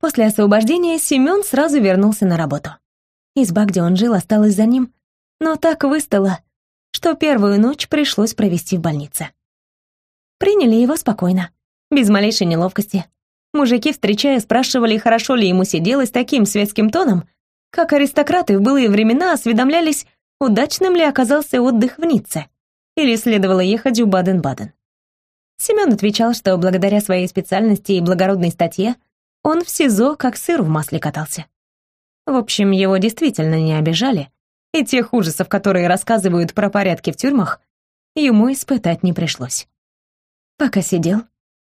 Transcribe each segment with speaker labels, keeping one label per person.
Speaker 1: После освобождения Семён сразу вернулся на работу. Изба, где он жил, осталась за ним, но так выстала, что первую ночь пришлось провести в больнице. Приняли его спокойно, без малейшей неловкости. Мужики, встречая, спрашивали, хорошо ли ему сиделось таким светским тоном, как аристократы в былые времена осведомлялись, удачным ли оказался отдых в Ницце, или следовало ехать в Баден-Баден. Семен отвечал, что благодаря своей специальности и благородной статье он в СИЗО как сыр в масле катался. В общем, его действительно не обижали, и тех ужасов, которые рассказывают про порядки в тюрьмах, ему испытать не пришлось. Пока сидел,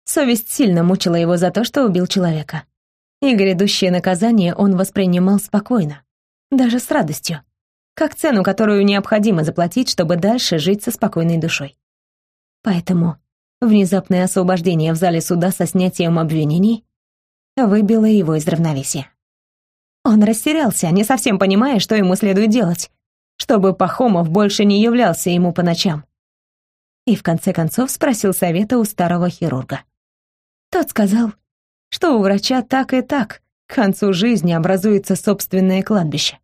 Speaker 1: совесть сильно мучила его за то, что убил человека. И грядущее наказание он воспринимал спокойно, даже с радостью, как цену, которую необходимо заплатить, чтобы дальше жить со спокойной душой. Поэтому внезапное освобождение в зале суда со снятием обвинений выбило его из равновесия. Он растерялся, не совсем понимая, что ему следует делать, чтобы Пахомов больше не являлся ему по ночам. И в конце концов спросил совета у старого хирурга. Тот сказал, что у врача так и так к концу жизни образуется собственное кладбище.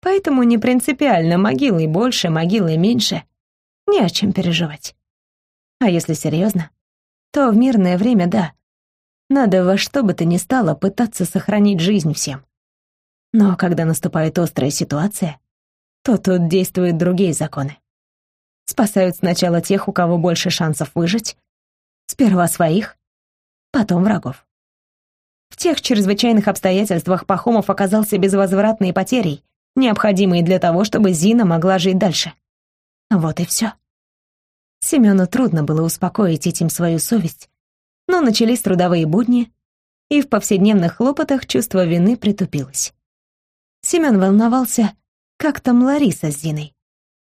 Speaker 1: Поэтому не принципиально, могилы больше, могилы меньше, не о чем переживать. А если серьезно, то в мирное время да. Надо во что бы то ни стало пытаться сохранить жизнь всем. Но когда наступает острая ситуация, то тут действуют другие законы. Спасают сначала тех, у кого больше шансов выжить, сперва своих, потом врагов. В тех чрезвычайных обстоятельствах Пахомов оказался безвозвратной потерей, необходимой для того, чтобы Зина могла жить дальше. Вот и все. Семену трудно было успокоить этим свою совесть, но начались трудовые будни, и в повседневных хлопотах чувство вины притупилось. Семен волновался, как там Лариса с Зиной.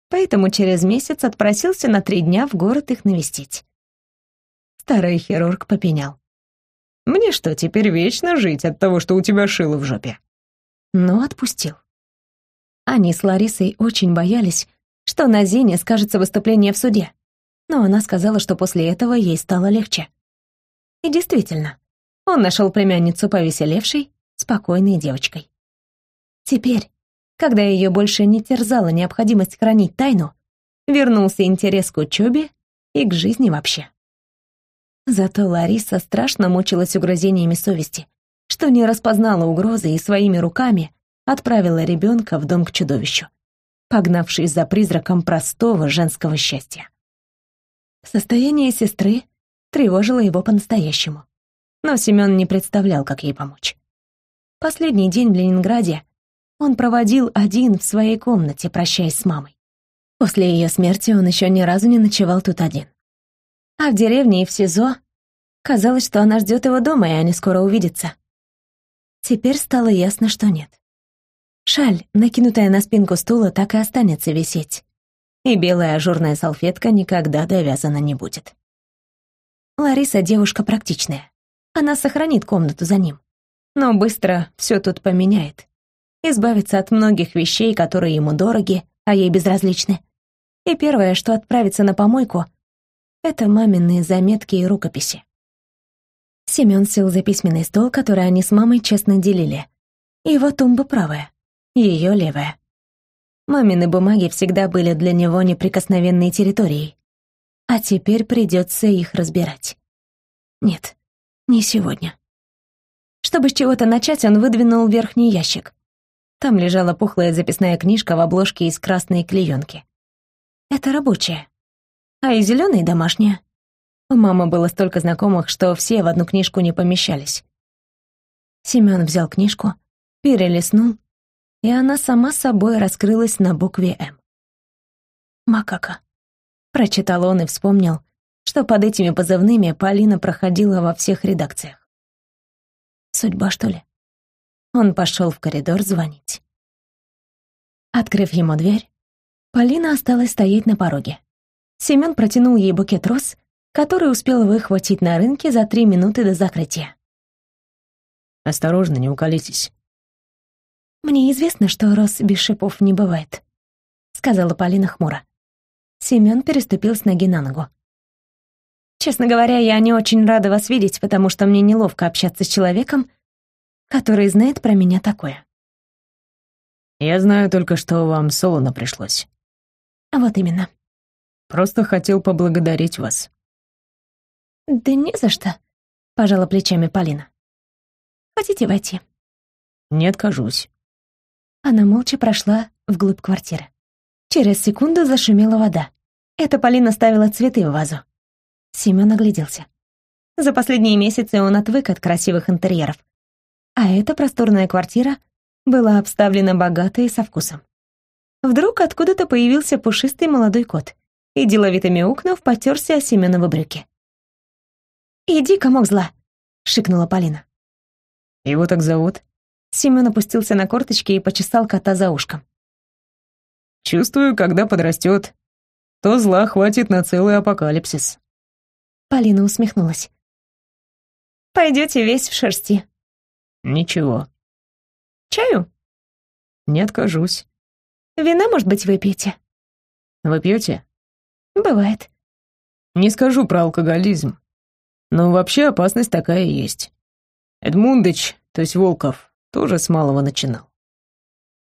Speaker 1: Поэтому через месяц отпросился на три дня в город их навестить. Старый хирург попенял. «Мне что, теперь вечно жить от того, что у тебя шило в жопе?» Но отпустил. Они с Ларисой очень боялись, что на Зине скажется выступление в суде, но она сказала, что после этого ей стало легче. И действительно, он нашел племянницу повеселевшей, спокойной девочкой. Теперь, когда ее больше не терзала необходимость хранить тайну, вернулся интерес к учебе и к жизни вообще. Зато Лариса страшно мучилась угрозениями совести, что не распознала угрозы и своими руками отправила ребенка в дом к чудовищу, погнавшись за призраком простого женского счастья. Состояние сестры тревожило его по-настоящему, но Семен не представлял, как ей помочь. Последний день в Ленинграде он проводил один в своей комнате, прощаясь с мамой. После ее смерти он еще ни разу не ночевал тут один. А в деревне и в СИЗО казалось, что она ждет его дома, и они скоро увидятся. Теперь стало ясно, что нет. Шаль, накинутая на спинку стула, так и останется висеть. И белая ажурная салфетка никогда довязана не будет. Лариса девушка практичная. Она сохранит комнату за ним. Но быстро все тут поменяет избавиться от многих вещей, которые ему дороги, а ей безразличны. И первое, что отправится на помойку, это маминые заметки и рукописи. Семён сел за письменный стол, который они с мамой честно делили. Его тумба правая, ее левая. Мамины бумаги всегда были для него неприкосновенной территорией. А теперь придется их разбирать. Нет, не сегодня. Чтобы с чего-то начать, он выдвинул верхний ящик. Там лежала пухлая записная книжка в обложке из красной клеенки. Это рабочая. А и зеленая домашняя. У мамы было столько знакомых, что все в одну книжку не помещались. Семён взял книжку, перелистнул, и она сама собой раскрылась на букве «М». «Макака», — прочитал он и вспомнил, что под этими позывными Полина проходила во всех редакциях. «Судьба, что ли?» Он пошел в коридор звонить. Открыв ему дверь, Полина осталась стоять на пороге. Семен протянул ей букет роз, который успел выхватить на рынке за три минуты до закрытия.
Speaker 2: «Осторожно, не уколитесь».
Speaker 1: «Мне известно, что роз без шипов не бывает», — сказала Полина хмуро. Семен переступил с ноги на ногу. «Честно говоря, я не очень рада вас видеть, потому что мне неловко общаться с человеком, который знает про меня такое.
Speaker 2: Я знаю только, что вам солоно пришлось.
Speaker 1: Вот именно.
Speaker 2: Просто хотел поблагодарить вас.
Speaker 1: Да не за что, пожала плечами Полина. Хотите войти?
Speaker 2: Не откажусь.
Speaker 1: Она молча прошла вглубь квартиры. Через секунду зашумела вода. Это Полина ставила цветы в вазу. Семён огляделся. За последние месяцы он отвык от красивых интерьеров. А эта просторная квартира была обставлена богато и со вкусом. Вдруг откуда-то появился пушистый молодой кот и, деловито мяукнув, потерся о Семеновы брюки. «Иди, комок зла!» — шикнула Полина.
Speaker 2: «Его так зовут?»
Speaker 1: Семен опустился на корточки и почесал кота за ушком.
Speaker 2: «Чувствую, когда подрастет, то зла хватит на целый апокалипсис».
Speaker 1: Полина усмехнулась. Пойдете весь в шерсти.
Speaker 2: Ничего.
Speaker 1: Чаю?
Speaker 2: Не откажусь.
Speaker 1: Вина, может быть, выпьете?
Speaker 2: Вы пьете?
Speaker 1: Бывает.
Speaker 2: Не скажу про алкоголизм. Но вообще опасность такая есть. Эдмундыч, то есть Волков, тоже с малого начинал.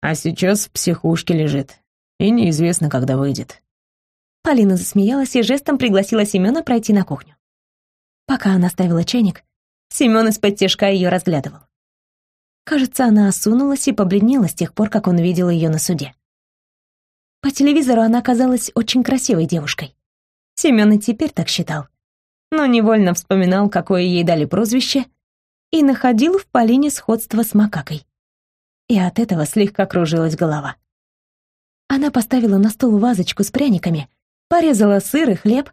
Speaker 2: А сейчас в психушке лежит. И неизвестно, когда выйдет.
Speaker 1: Полина засмеялась и жестом пригласила Семена пройти на кухню. Пока она ставила чайник, Семен из-под тяжка ее разглядывал. Кажется, она осунулась и побледнела с тех пор, как он видел ее на суде. По телевизору она казалась очень красивой девушкой. Семен и теперь так считал. Но невольно вспоминал, какое ей дали прозвище, и находил в Полине сходство с макакой. И от этого слегка кружилась голова. Она поставила на стол вазочку с пряниками, порезала сыр и хлеб.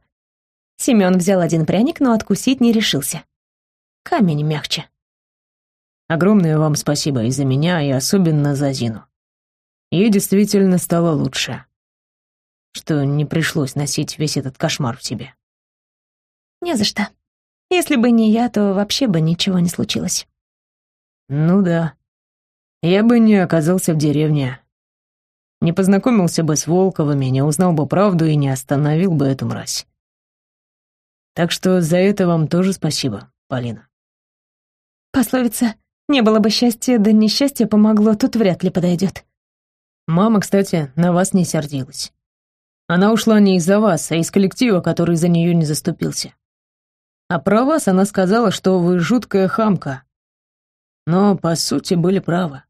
Speaker 1: Семён взял один пряник, но откусить не решился. Камень мягче.
Speaker 2: Огромное вам спасибо и за меня, и особенно за Зину. Ей действительно стало лучше, что не пришлось носить весь этот кошмар в себе.
Speaker 1: Не за что. Если бы не я, то вообще бы ничего не случилось.
Speaker 2: Ну да. Я бы не оказался в деревне, не познакомился бы с Волковыми, не узнал бы правду и не остановил бы эту мразь. Так что за это вам тоже спасибо, Полина.
Speaker 1: Пословица «не было бы счастья, да несчастье помогло» тут вряд ли подойдет.
Speaker 2: Мама, кстати, на вас не сердилась. Она ушла не из-за вас, а из коллектива, который за нее не заступился. А про вас она сказала, что вы жуткая хамка. Но, по сути, были правы.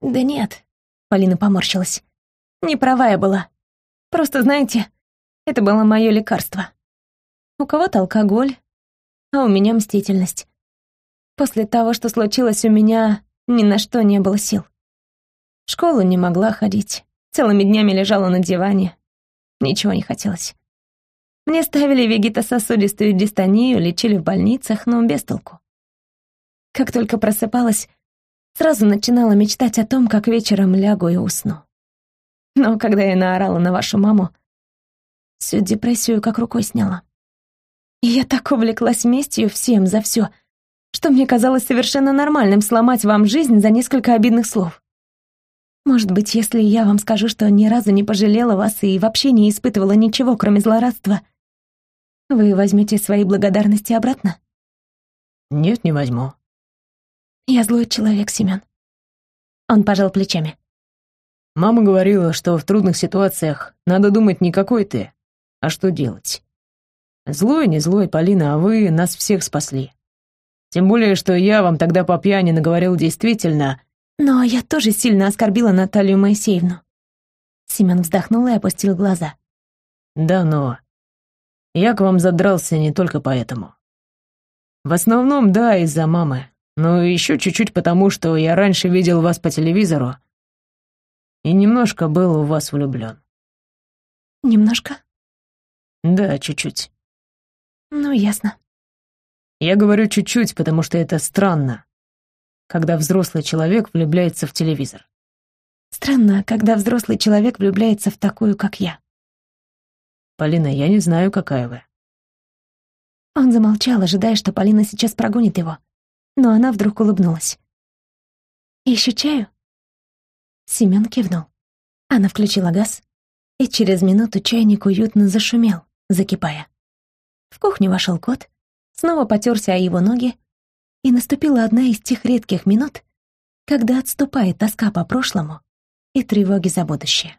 Speaker 1: Да нет, Полина поморщилась. Не права я была. Просто, знаете, это было мое лекарство. У кого-то алкоголь, а у меня мстительность. После того, что случилось, у меня ни на что не было сил. В школу не могла ходить. Целыми днями лежала на диване. Ничего не хотелось. Мне ставили вегетососудистую дистонию, лечили в больницах, но без толку. Как только просыпалась, Сразу начинала мечтать о том, как вечером лягу и усну. Но когда я наорала на вашу маму, всю депрессию как рукой сняла. И я так увлеклась местью всем за все, что мне казалось совершенно нормальным сломать вам жизнь за несколько обидных слов. Может быть, если я вам скажу, что ни разу не пожалела вас и вообще не испытывала ничего, кроме злорадства, вы возьмете свои благодарности обратно?
Speaker 2: Нет, не возьму.
Speaker 1: Я злой человек, Семен. Он пожал плечами.
Speaker 2: Мама говорила, что в трудных ситуациях надо думать не какой ты, а что делать. Злой, не злой, Полина, а вы нас всех спасли. Тем более, что я вам тогда по пьяни наговорил действительно...
Speaker 1: Но я тоже сильно оскорбила Наталью Моисеевну. Семен вздохнул и опустил глаза.
Speaker 2: Да, но... Я к вам задрался не только поэтому. В основном, да, из-за мамы. Ну, еще чуть-чуть потому, что я раньше видел вас по телевизору и немножко был в вас влюблен.
Speaker 1: Немножко?
Speaker 2: Да, чуть-чуть.
Speaker 1: Ну, ясно.
Speaker 2: Я говорю чуть-чуть, потому что это странно, когда взрослый человек влюбляется в телевизор.
Speaker 1: Странно, когда взрослый человек влюбляется в такую, как я.
Speaker 2: Полина, я не знаю, какая вы.
Speaker 1: Он замолчал, ожидая, что Полина сейчас прогонит его но она вдруг улыбнулась. «Еще чаю?» Семен кивнул. Она включила газ, и через минуту чайник уютно зашумел, закипая. В кухню вошел кот, снова потерся о его ноги И наступила одна из тех редких минут, когда отступает тоска по прошлому и тревоги за будущее.